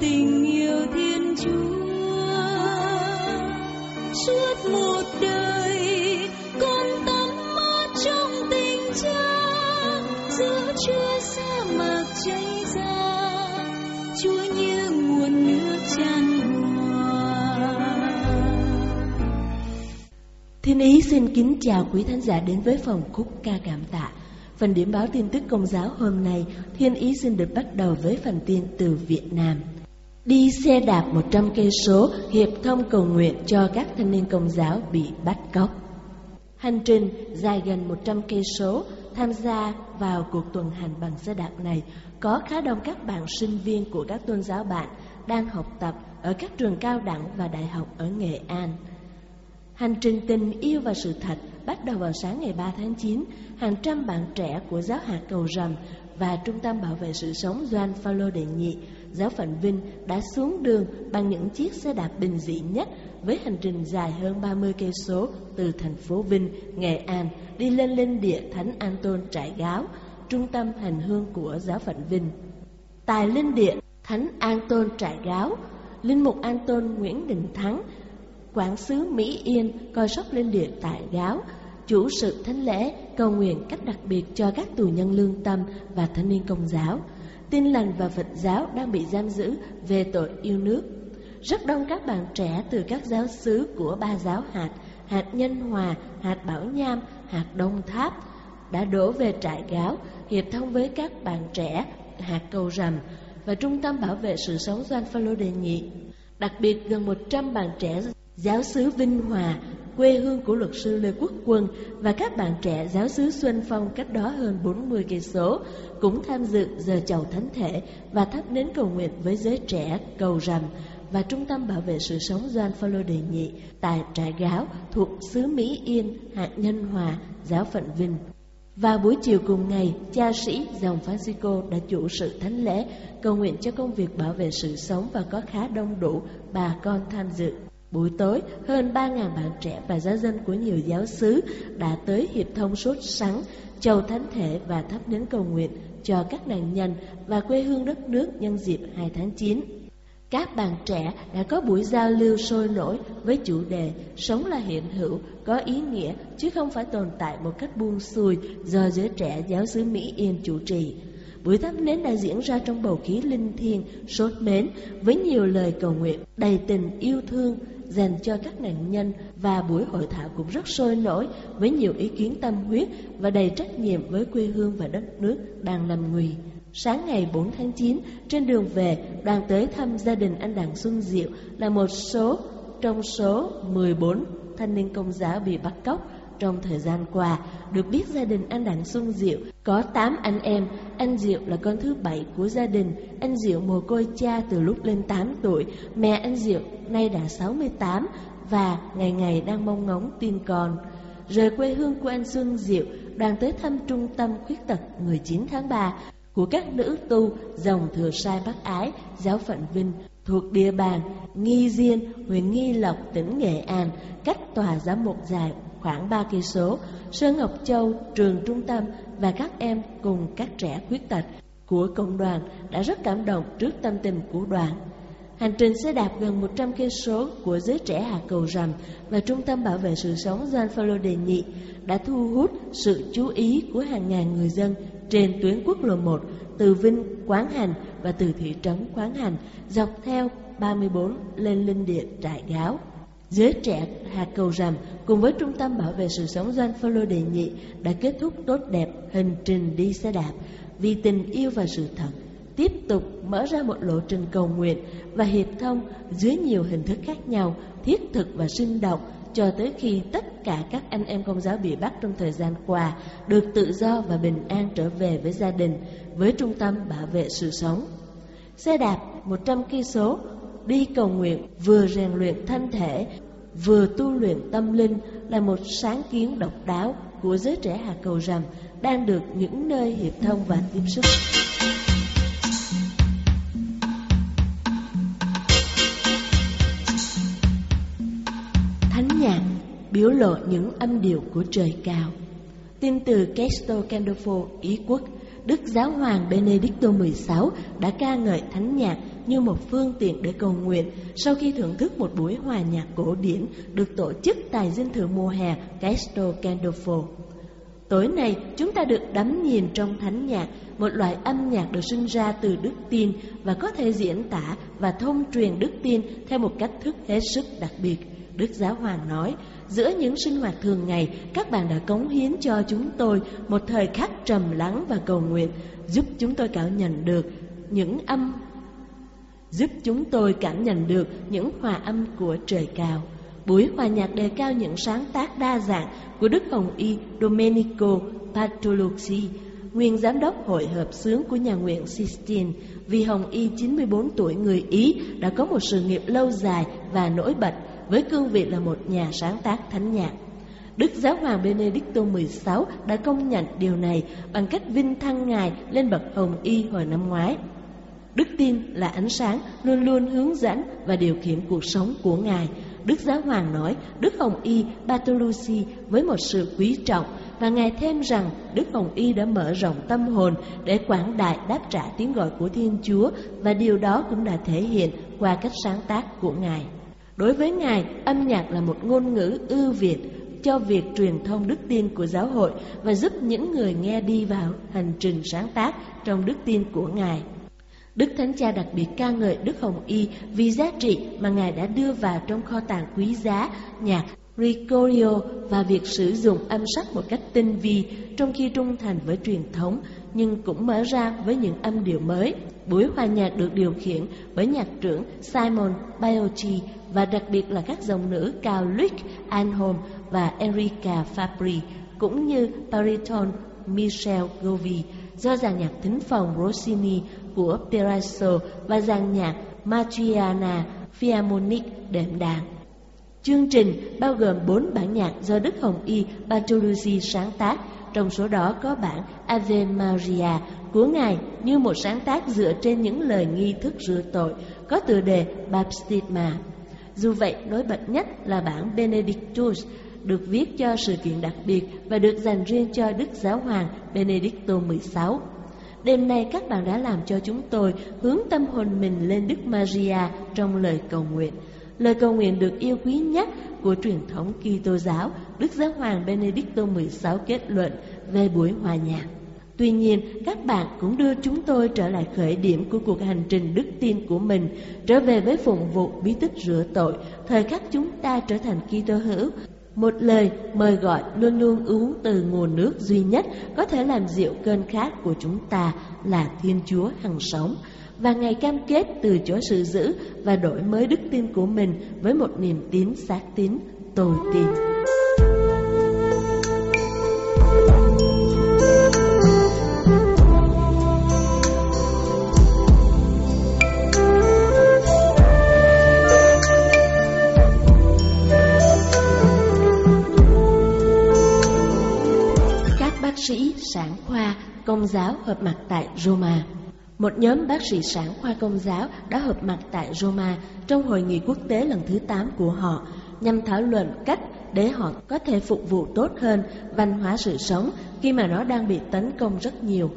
tình yêu thiên chúa suốt một đời con tắm mát trong tình cha giữa chúa sa mạc cháy ra chúa như nguồn nước tràn Thiên Ý xin kính chào quý thánh giả đến với phòng khúc ca cảm tạ. Phần điểm báo tin tức công giáo hôm nay, Thiên Ý xin được bắt đầu với phần tin từ Việt Nam. Đi xe đạp 100 cây số, hiệp thông cầu nguyện cho các thanh niên công giáo bị bắt cóc. Hành trình dài gần 100 cây số tham gia vào cuộc tuần hành bằng xe đạp này có khá đông các bạn sinh viên của các tôn giáo bạn đang học tập ở các trường cao đẳng và đại học ở Nghệ An. Hành trình tình yêu và sự thật bắt đầu vào sáng ngày 3 tháng 9. Hàng trăm bạn trẻ của giáo hạt Cầu Rầm và Trung tâm Bảo vệ sự sống Doan Phaolô Đệ Nhị, giáo phận Vinh đã xuống đường bằng những chiếc xe đạp bình dị nhất với hành trình dài hơn 30 cây số từ thành phố Vinh, Nghệ An đi lên linh địa Thánh An Tôn Trại Gáo, trung tâm hành hương của giáo phận Vinh. Tại linh địa Thánh An Tôn Trại Gáo, Linh mục An Tôn Nguyễn Đình Thắng quản sứ Mỹ Yên coi sóc linh địa tại Gáo, chủ sự thánh lễ cầu nguyện cách đặc biệt cho các tù nhân lương tâm và thanh niên công giáo, tin lành và Phật giáo đang bị giam giữ về tội yêu nước. Rất đông các bạn trẻ từ các giáo xứ của ba giáo hạt, hạt Nhân Hòa, hạt Bảo Nham, hạt Đông Tháp đã đổ về trại Gáo, hiệp thông với các bạn trẻ hạt Cầu Rầm và Trung tâm Bảo vệ sự sống Doan Phaolô Đề Nhị. Đặc biệt gần 100 bạn trẻ giáo xứ Vinh Hòa, quê hương của luật sư Lê Quốc Quân và các bạn trẻ giáo xứ Xuân Phong cách đó hơn 40 cây số cũng tham dự giờ chầu thánh thể và thắp nến cầu nguyện với giới trẻ cầu rằm và Trung tâm Bảo vệ sự sống Doan Phaolô Đề Nhị tại trại gáo thuộc xứ Mỹ Yên, hạt Nhân Hòa, giáo phận Vinh. và buổi chiều cùng ngày, cha sĩ dòng Francisco đã chủ sự thánh lễ cầu nguyện cho công việc bảo vệ sự sống và có khá đông đủ bà con tham dự. Buổi tối, hơn 3.000 bạn trẻ và giáo dân của nhiều giáo xứ đã tới hiệp thông sốt sắng, chầu thánh thể và thắp nến cầu nguyện cho các nạn nhân và quê hương đất nước nhân dịp 2 tháng 9. Các bạn trẻ đã có buổi giao lưu sôi nổi với chủ đề Sống là hiện hữu, có ý nghĩa chứ không phải tồn tại một cách buông xuôi do giới trẻ giáo xứ Mỹ Yên chủ trì. Buổi thắp nến đã diễn ra trong bầu khí linh thiêng, sốt mến với nhiều lời cầu nguyện đầy tình yêu thương dành cho các nạn nhân và buổi hội thảo cũng rất sôi nổi với nhiều ý kiến tâm huyết và đầy trách nhiệm với quê hương và đất nước đang lâm nguy. Sáng ngày 4 tháng 9, trên đường về, đoàn tới thăm gia đình anh Đặng Xuân Diệu là một số trong số 14 thanh niên công giáo bị bắt cóc trong thời gian qua. Được biết gia đình anh Đặng Xuân Diệu có 8 anh em, anh Diệu là con thứ bảy của gia đình. Anh Diệu mồ côi cha từ lúc lên 8 tuổi, mẹ anh Diệu nay đã 68 và ngày ngày đang mong ngóng tin con. Rời quê hương của anh Xuân Diệu, đoàn tới thăm trung tâm khuyết tật 19 tháng 3 của các nữ tu dòng thừa sai Bắc Ái, giáo phận Vinh thuộc địa bàn Nghi Diên, huyện Nghi Lộc, tỉnh Nghệ An, cách tòa giám mục dài khoảng 3 cây số. Sơn Ngọc Châu, trường trung tâm và các em cùng các trẻ khuyết tật của cộng đoàn đã rất cảm động trước tâm tình của đoàn. Hành trình xe đạp gần 100 cây số của giới trẻ Hà cầu rằm và Trung tâm Bảo vệ sự sống Gian Phaolô Đề Nhị đã thu hút sự chú ý của hàng ngàn người dân trên tuyến quốc lộ 1 từ Vinh, Quán Hành và từ thị trấn Quán Hành dọc theo 34 lên linh địa trại gáo. Giới trẻ hạt cầu rằm cùng với Trung tâm Bảo vệ sự sống Doanh Phaolô Đề Nhị đã kết thúc tốt đẹp hành trình đi xe đạp vì tình yêu và sự thật tiếp tục mở ra một lộ trình cầu nguyện và hiệp thông dưới nhiều hình thức khác nhau, thiết thực và sinh động cho tới khi tất cả các anh em công giáo bị bắt trong thời gian qua được tự do và bình an trở về với gia đình với trung tâm bảo vệ sự sống. Xe đạp 100 cây số đi cầu nguyện vừa rèn luyện thân thể vừa tu luyện tâm linh là một sáng kiến độc đáo của giới trẻ Hà Cầu Rằm đang được những nơi hiệp thông và tiếp xúc. Thánh nhạc biểu lộ những âm điệu của trời cao. Tin từ Castel Gandolfo, Ý quốc, Đức Giáo hoàng Benedicto XVI đã ca ngợi thánh nhạc như một phương tiện để cầu nguyện sau khi thưởng thức một buổi hòa nhạc cổ điển được tổ chức tại dinh thự mùa hè Castro Gandolfo. Tối nay, chúng ta được đắm nhìn trong thánh nhạc, một loại âm nhạc được sinh ra từ đức tin và có thể diễn tả và thông truyền đức tin theo một cách thức hết sức đặc biệt. Đức Giáo Hoàng nói, giữa những sinh hoạt thường ngày, các bạn đã cống hiến cho chúng tôi một thời khắc trầm lắng và cầu nguyện, giúp chúng tôi cảm nhận được những âm giúp chúng tôi cảm nhận được những hòa âm của trời cao. Buổi hòa nhạc đề cao những sáng tác đa dạng của Đức Hồng Y Domenico Patoluzzi, nguyên giám đốc hội hợp xướng của nhà nguyện Sistine. Vì Hồng Y 94 tuổi người Ý đã có một sự nghiệp lâu dài và nổi bật với cương vị là một nhà sáng tác thánh nhạc. Đức Giáo hoàng Benedicto XVI đã công nhận điều này bằng cách vinh thăng Ngài lên bậc Hồng Y hồi năm ngoái. Đức tin là ánh sáng luôn luôn hướng dẫn và điều khiển cuộc sống của Ngài. Đức Giáo Hoàng nói Đức Hồng Y Bartolucci với một sự quý trọng và Ngài thêm rằng Đức Hồng Y đã mở rộng tâm hồn để quảng đại đáp trả tiếng gọi của Thiên Chúa và điều đó cũng đã thể hiện qua cách sáng tác của Ngài. Đối với Ngài, âm nhạc là một ngôn ngữ ưu việt cho việc truyền thông đức tin của giáo hội và giúp những người nghe đi vào hành trình sáng tác trong đức tin của Ngài. Đức Thánh Cha đặc biệt ca ngợi Đức Hồng Y vì giá trị mà Ngài đã đưa vào trong kho tàng quý giá nhạc Ricorio và việc sử dụng âm sắc một cách tinh vi trong khi trung thành với truyền thống, nhưng cũng mở ra với những âm điệu mới. Buổi hòa nhạc được điều khiển bởi nhạc trưởng Simon Biochi và đặc biệt là các dòng nữ cao Luc Anholm và Enrica Fabri cũng như Pariton Michel Govi do dàn nhạc thính phòng Rossini của Perazzo và dàn nhạc Matriana Philharmonic đệm đàn. Chương trình bao gồm 4 bản nhạc do Đức Hồng Y Bartoluzzi sáng tác, trong số đó có bản Ave Maria của Ngài như một sáng tác dựa trên những lời nghi thức rửa tội, có tựa đề Baptisma. Dù vậy, nổi bật nhất là bản Benedictus, được viết cho sự kiện đặc biệt và được dành riêng cho Đức Giáo Hoàng Benedicto XVI. Đêm nay các bạn đã làm cho chúng tôi hướng tâm hồn mình lên Đức Maria trong lời cầu nguyện. Lời cầu nguyện được yêu quý nhất của truyền thống Kitô giáo, Đức Giáo hoàng Benedicto XVI kết luận về buổi hòa nhạc. Tuy nhiên, các bạn cũng đưa chúng tôi trở lại khởi điểm của cuộc hành trình đức tin của mình, trở về với phụng vụ bí tích rửa tội, thời khắc chúng ta trở thành Kitô hữu, một lời mời gọi luôn luôn uống từ nguồn nước duy nhất có thể làm dịu cơn khát của chúng ta là Thiên Chúa hằng sống và ngày cam kết từ chối sự giữ và đổi mới đức tin của mình với một niềm tin xác tín, tồi tin. Sản khoa công giáo hợp mặt tại Roma. Một nhóm bác sĩ sản khoa công giáo đã hợp mặt tại Roma trong hội nghị quốc tế lần thứ 8 của họ, nhằm thảo luận cách để họ có thể phục vụ tốt hơn văn hóa sự sống khi mà nó đang bị tấn công rất nhiều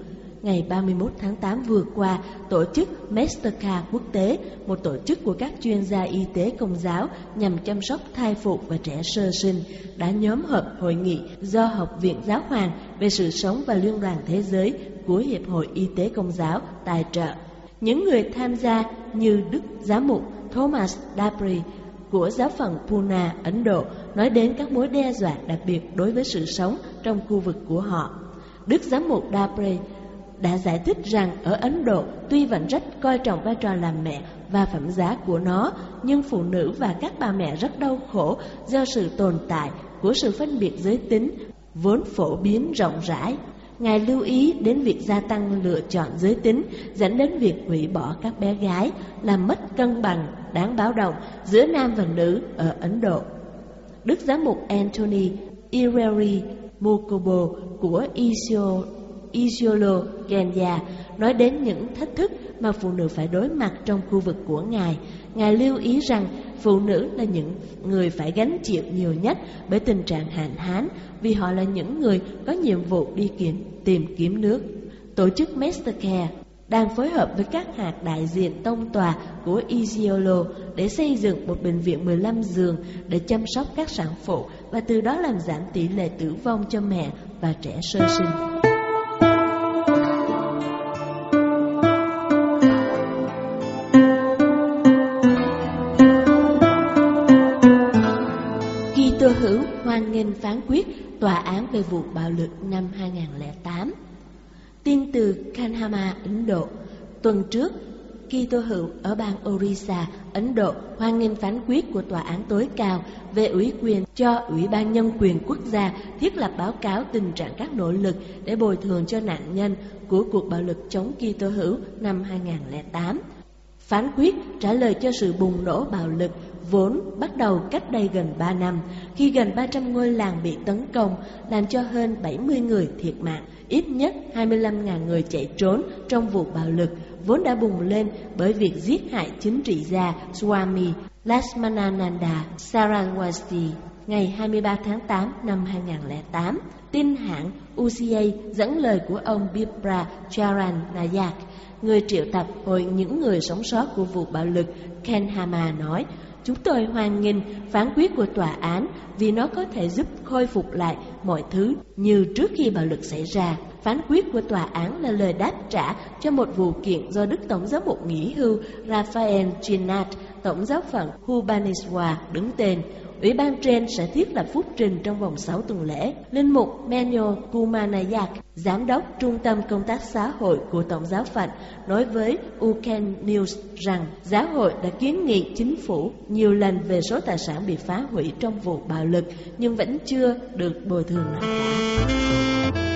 ngày 31 tháng 8 vừa qua, tổ chức Mastercard Quốc tế, một tổ chức của các chuyên gia y tế công giáo nhằm chăm sóc thai phụ và trẻ sơ sinh, đã nhóm họp hội nghị do Học viện Giáo hoàng về sự sống và Liên đoàn Thế giới của Hiệp hội Y tế Công giáo tài trợ. Những người tham gia như Đức Giám mục Thomas Dabri của giáo phận Pune, Ấn Độ nói đến các mối đe dọa đặc biệt đối với sự sống trong khu vực của họ. Đức Giám mục Dabri đã giải thích rằng ở Ấn Độ tuy vẫn rất coi trọng vai trò làm mẹ và phẩm giá của nó, nhưng phụ nữ và các bà mẹ rất đau khổ do sự tồn tại của sự phân biệt giới tính vốn phổ biến rộng rãi. Ngài lưu ý đến việc gia tăng lựa chọn giới tính dẫn đến việc hủy bỏ các bé gái, làm mất cân bằng đáng báo động giữa nam và nữ ở Ấn Độ. Đức giám mục Anthony Ireri Mokobo của Isio, Isiolo, Kenya nói đến những thách thức mà phụ nữ phải đối mặt trong khu vực của Ngài. Ngài lưu ý rằng phụ nữ là những người phải gánh chịu nhiều nhất bởi tình trạng hạn hán vì họ là những người có nhiệm vụ đi kiếm, tìm kiếm nước. Tổ chức Mastercare đang phối hợp với các hạt đại diện tông tòa của Isiolo để xây dựng một bệnh viện 15 giường để chăm sóc các sản phụ và từ đó làm giảm tỷ lệ tử vong cho mẹ và trẻ sơ sinh. Hoan nghênh phán quyết tòa án về vụ bạo lực năm 2008. Tin từ Kanhama, Ấn Độ. Tuần trước, Kito hữu ở bang Orissa, Ấn Độ hoan nghênh phán quyết của tòa án tối cao về ủy quyền cho Ủy ban Nhân quyền quốc gia thiết lập báo cáo tình trạng các nỗ lực để bồi thường cho nạn nhân của cuộc bạo lực chống Kito hữu năm 2008. Phán quyết trả lời cho sự bùng nổ bạo lực vốn bắt đầu cách đây gần 3 năm khi gần 300 ngôi làng bị tấn công làm cho hơn 70 người thiệt mạng, ít nhất 25.000 người chạy trốn trong vụ bạo lực vốn đã bùng lên bởi việc giết hại chính trị gia Swami Lakshmanananda Saraswati ngày 23 tháng 8 năm 2008. Tin hãng UCA dẫn lời của ông Bipra Charanayak, người triệu tập hội những người sống sót của vụ bạo lực Ken Hama nói, Chúng tôi hoan nghênh phán quyết của tòa án vì nó có thể giúp khôi phục lại mọi thứ như trước khi bạo lực xảy ra. Phán quyết của tòa án là lời đáp trả cho một vụ kiện do Đức Tổng giám mục nghỉ hưu Rafael Chinat, Tổng giáo phận Hubaniswa đứng tên. Ủy ban trên sẽ thiết lập phúc trình trong vòng 6 tuần lễ. Linh mục Menyo Kumanayak, giám đốc trung tâm công tác xã hội của Tổng giáo phận, nói với Uken News rằng giáo hội đã kiến nghị chính phủ nhiều lần về số tài sản bị phá hủy trong vụ bạo lực nhưng vẫn chưa được bồi thường nào cả.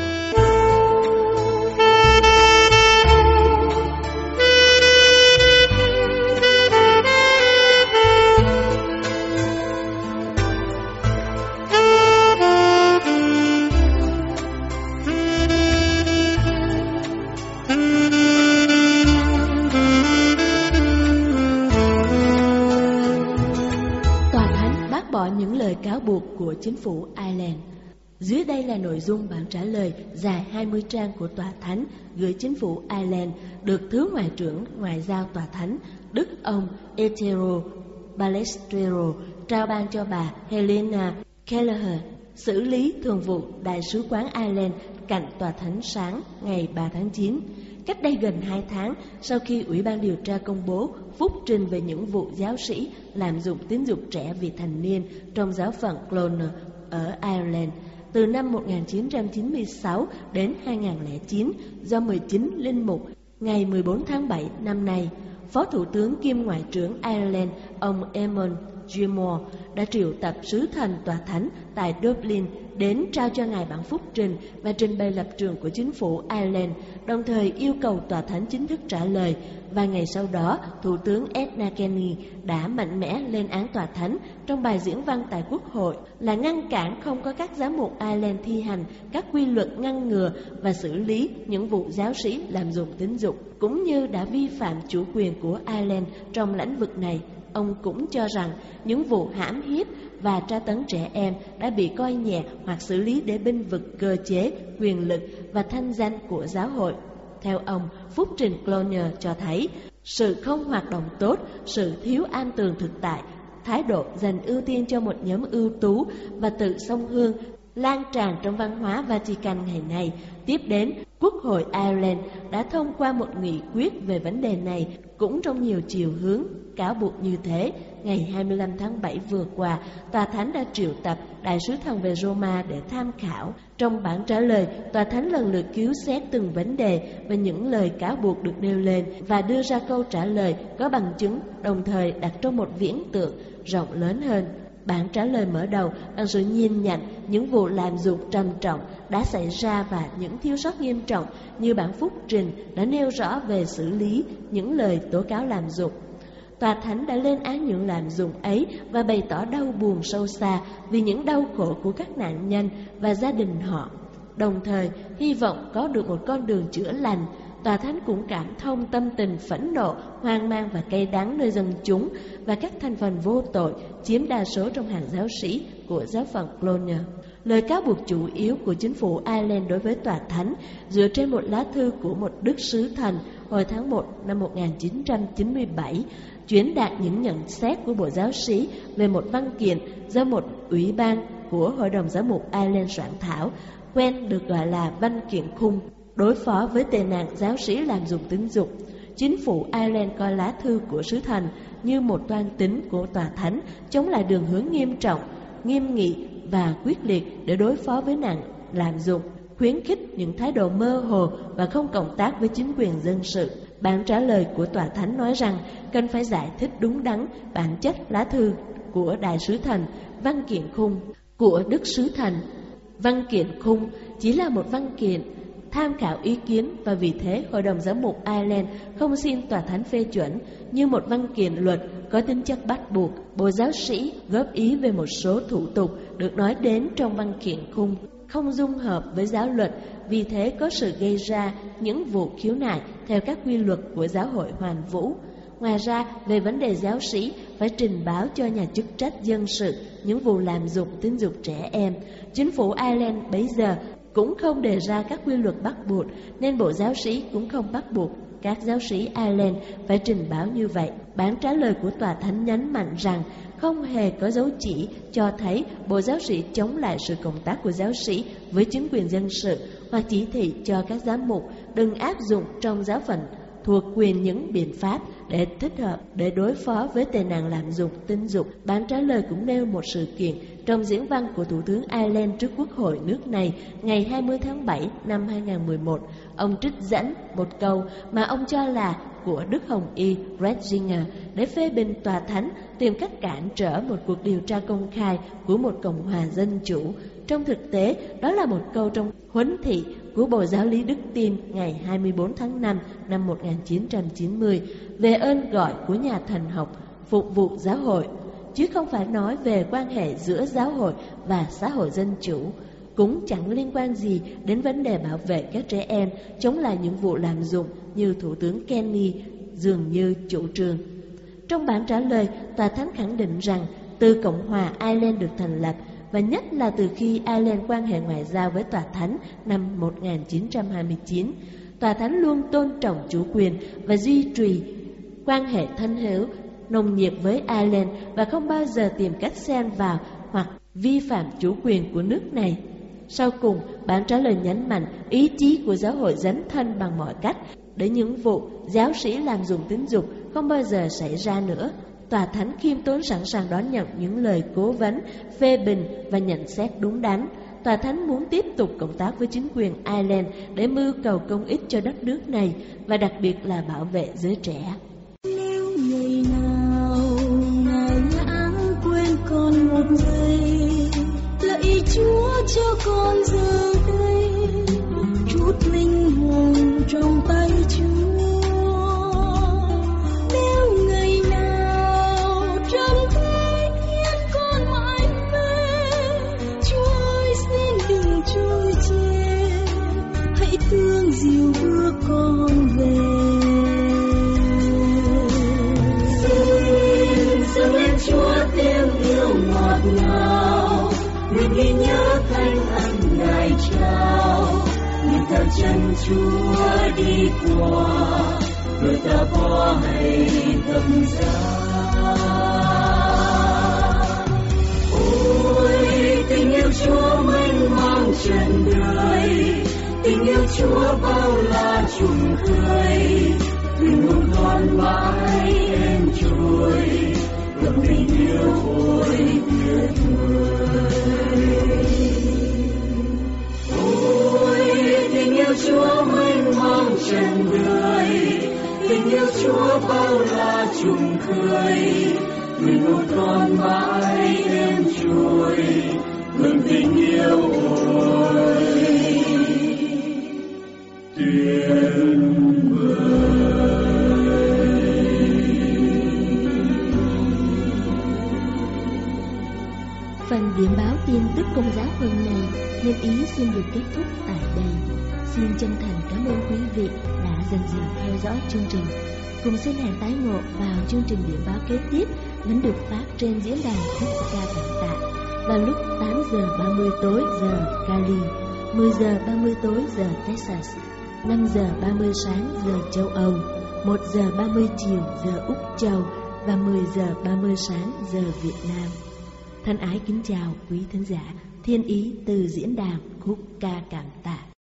Ireland. Dưới đây là nội dung bản trả lời dài 20 trang của Tòa Thánh gửi chính phủ Ireland được Thứ Ngoại trưởng Ngoại giao Tòa Thánh Đức ông Etero Balestrero trao ban cho bà Helena Kelleher, xử lý thường vụ Đại sứ quán Ireland cạnh Tòa Thánh sáng ngày 3 tháng 9. Cách đây gần 2 tháng, sau khi Ủy ban điều tra công bố phúc trình về những vụ giáo sĩ lạm dụng tín dụng trẻ vị thành niên trong giáo phận Clonard ở Ireland từ năm 1996 đến 2009 do 19 linh mục ngày 14 tháng 7 năm nay. Phó Thủ tướng kiêm Ngoại trưởng Ireland, ông Eamon Gilmore đã triệu tập sứ thần tòa thánh tại Dublin đến trao cho ngài bản phúc trình và trình bày lập trường của chính phủ Ireland, đồng thời yêu cầu tòa thánh chính thức trả lời. Và ngày sau đó, Thủ tướng Edna Kenny đã mạnh mẽ lên án tòa thánh trong bài diễn văn tại Quốc hội là ngăn cản không có các giám mục Ireland thi hành các quy luật ngăn ngừa và xử lý những vụ giáo sĩ làm dụng tín dụng, cũng như đã vi phạm chủ quyền của Ireland trong lĩnh vực này. Ông cũng cho rằng những vụ hãm hiếp và tra tấn trẻ em đã bị coi nhẹ hoặc xử lý để binh vực cơ chế, quyền lực và thanh danh của giáo hội. Theo ông, phúc trình Cloner cho thấy sự không hoạt động tốt, sự thiếu an tường thực tại, thái độ dành ưu tiên cho một nhóm ưu tú và tự song hương lan tràn trong văn hóa Vatican ngày nay. Tiếp đến, Quốc hội Ireland đã thông qua một nghị quyết về vấn đề này cũng trong nhiều chiều hướng cáo buộc như thế. Ngày 25 tháng 7 vừa qua, Tòa Thánh đã triệu tập Đại sứ thần về Roma để tham khảo. Trong bản trả lời, Tòa Thánh lần lượt cứu xét từng vấn đề và những lời cáo buộc được nêu lên và đưa ra câu trả lời có bằng chứng, đồng thời đặt trong một viễn tượng rộng lớn hơn. Bản trả lời mở đầu bằng sự nhìn nhận những vụ làm dụng trầm trọng đã xảy ra và những thiếu sót nghiêm trọng như bản phúc trình đã nêu rõ về xử lý những lời tố cáo làm dụng. Tòa Thánh đã lên án những làm dụng ấy và bày tỏ đau buồn sâu xa vì những đau khổ của các nạn nhân và gia đình họ. Đồng thời, hy vọng có được một con đường chữa lành Tòa Thánh cũng cảm thông tâm tình phẫn nộ, hoang mang và cay đắng nơi dân chúng và các thành phần vô tội chiếm đa số trong hàng giáo sĩ của giáo phận Cologne. Lời cáo buộc chủ yếu của chính phủ Ireland đối với Tòa Thánh dựa trên một lá thư của một đức sứ thần hồi tháng 1 năm 1997 chuyển đạt những nhận xét của Bộ Giáo sĩ về một văn kiện do một ủy ban của Hội đồng Giám mục Ireland soạn thảo, quen được gọi là văn kiện khung Đối phó với tệ nạn giáo sĩ làm dùng tính dục, chính phủ Ireland coi lá thư của sứ thần như một toan tính của tòa thánh chống lại đường hướng nghiêm trọng, nghiêm nghị và quyết liệt để đối phó với nạn làm dụng, khuyến khích những thái độ mơ hồ và không cộng tác với chính quyền dân sự. Bản trả lời của tòa thánh nói rằng cần phải giải thích đúng đắn bản chất lá thư của đại sứ thần, văn kiện khung của đức sứ thần. Văn kiện khung chỉ là một văn kiện tham khảo ý kiến và vì thế Hội đồng Giám mục Ireland không xin Tòa Thánh phê chuẩn như một văn kiện luật có tính chất bắt buộc. Bộ giáo sĩ góp ý về một số thủ tục được nói đến trong văn kiện khung không dung hợp với giáo luật, vì thế có sự gây ra những vụ khiếu nại theo các quy luật của giáo hội hoàn vũ. Ngoài ra, về vấn đề giáo sĩ, phải trình báo cho nhà chức trách dân sự những vụ làm dục tính dục trẻ em. Chính phủ Ireland bấy giờ cũng không đề ra các quy luật bắt buộc, nên Bộ Giáo sĩ cũng không bắt buộc các giáo sĩ Ireland phải trình báo như vậy. Bản trả lời của Tòa Thánh nhấn mạnh rằng không hề có dấu chỉ cho thấy Bộ Giáo sĩ chống lại sự cộng tác của giáo sĩ với chính quyền dân sự hoặc chỉ thị cho các giám mục đừng áp dụng trong giáo phận thuộc quyền những biện pháp để thích hợp để đối phó với tệ nạn lạm dụng tinh dục. Bản trả lời cũng nêu một sự kiện trong diễn văn của Thủ tướng Ireland trước Quốc hội nước này ngày 20 tháng 7 năm 2011. Ông trích dẫn một câu mà ông cho là của Đức Hồng Y Ratzinger để phê bình tòa thánh tìm cách cản trở một cuộc điều tra công khai của một Cộng hòa Dân Chủ. Trong thực tế, đó là một câu trong huấn thị của Bộ Giáo lý Đức Tin ngày 24 tháng 5 năm 1990 về ơn gọi của nhà thần học phục vụ giáo hội, chứ không phải nói về quan hệ giữa giáo hội và xã hội dân chủ cũng chẳng liên quan gì đến vấn đề bảo vệ các trẻ em chống lại những vụ làm dụng như Thủ tướng Kenny dường như chủ trương. Trong bản trả lời, Tòa Thánh khẳng định rằng từ Cộng hòa Ireland được thành lập và nhất là từ khi Ireland quan hệ ngoại giao với Tòa Thánh năm 1929, Tòa Thánh luôn tôn trọng chủ quyền và duy trì quan hệ thân hữu, nồng nhiệt với Ireland và không bao giờ tìm cách xen vào hoặc vi phạm chủ quyền của nước này. Sau cùng, bản trả lời nhấn mạnh ý chí của giáo hội dấn thân bằng mọi cách để những vụ giáo sĩ làm dùng tính dục không bao giờ xảy ra nữa. Tòa Thánh khiêm tốn sẵn sàng đón nhận những lời cố vấn, phê bình và nhận xét đúng đắn. Tòa Thánh muốn tiếp tục cộng tác với chính quyền Ireland để mưu cầu công ích cho đất nước này và đặc biệt là bảo vệ giới trẻ. Nếu ngày nào ngài lãng quên con một giây lạy chúa cho con giờ đây chút linh hồn trong tay chúa trần đời tình yêu chúa bao la trùng khơi. Tình một con mãi em trôi. Ngập tình yêu ôi tuyệt vời ôi, tình yêu chúa mênh mông trần đời tình yêu chúa bao la trùng khơi. Tình một con mãi em trôi ngừng tình yêu ôi tuyệt Phần điểm báo tin tức công giáo hôm nay, nhân Ý xin được kết thúc tại đây. Xin chân thành cảm ơn quý vị đã dần dần theo dõi chương trình. Cùng xin hẹn tái ngộ vào chương trình điểm báo kế tiếp vẫn được phát trên diễn đàn khúc ca cảm tạ vào lúc 8 giờ 30 tối giờ Cali, 10 giờ 30 tối giờ Texas, 5 giờ 30 sáng giờ châu Âu, 1 giờ 30 chiều giờ Úc Châu và 10 giờ 30 sáng giờ Việt Nam. Thân ái kính chào quý thính giả, thiên ý từ diễn đàn khúc ca cảm tạ.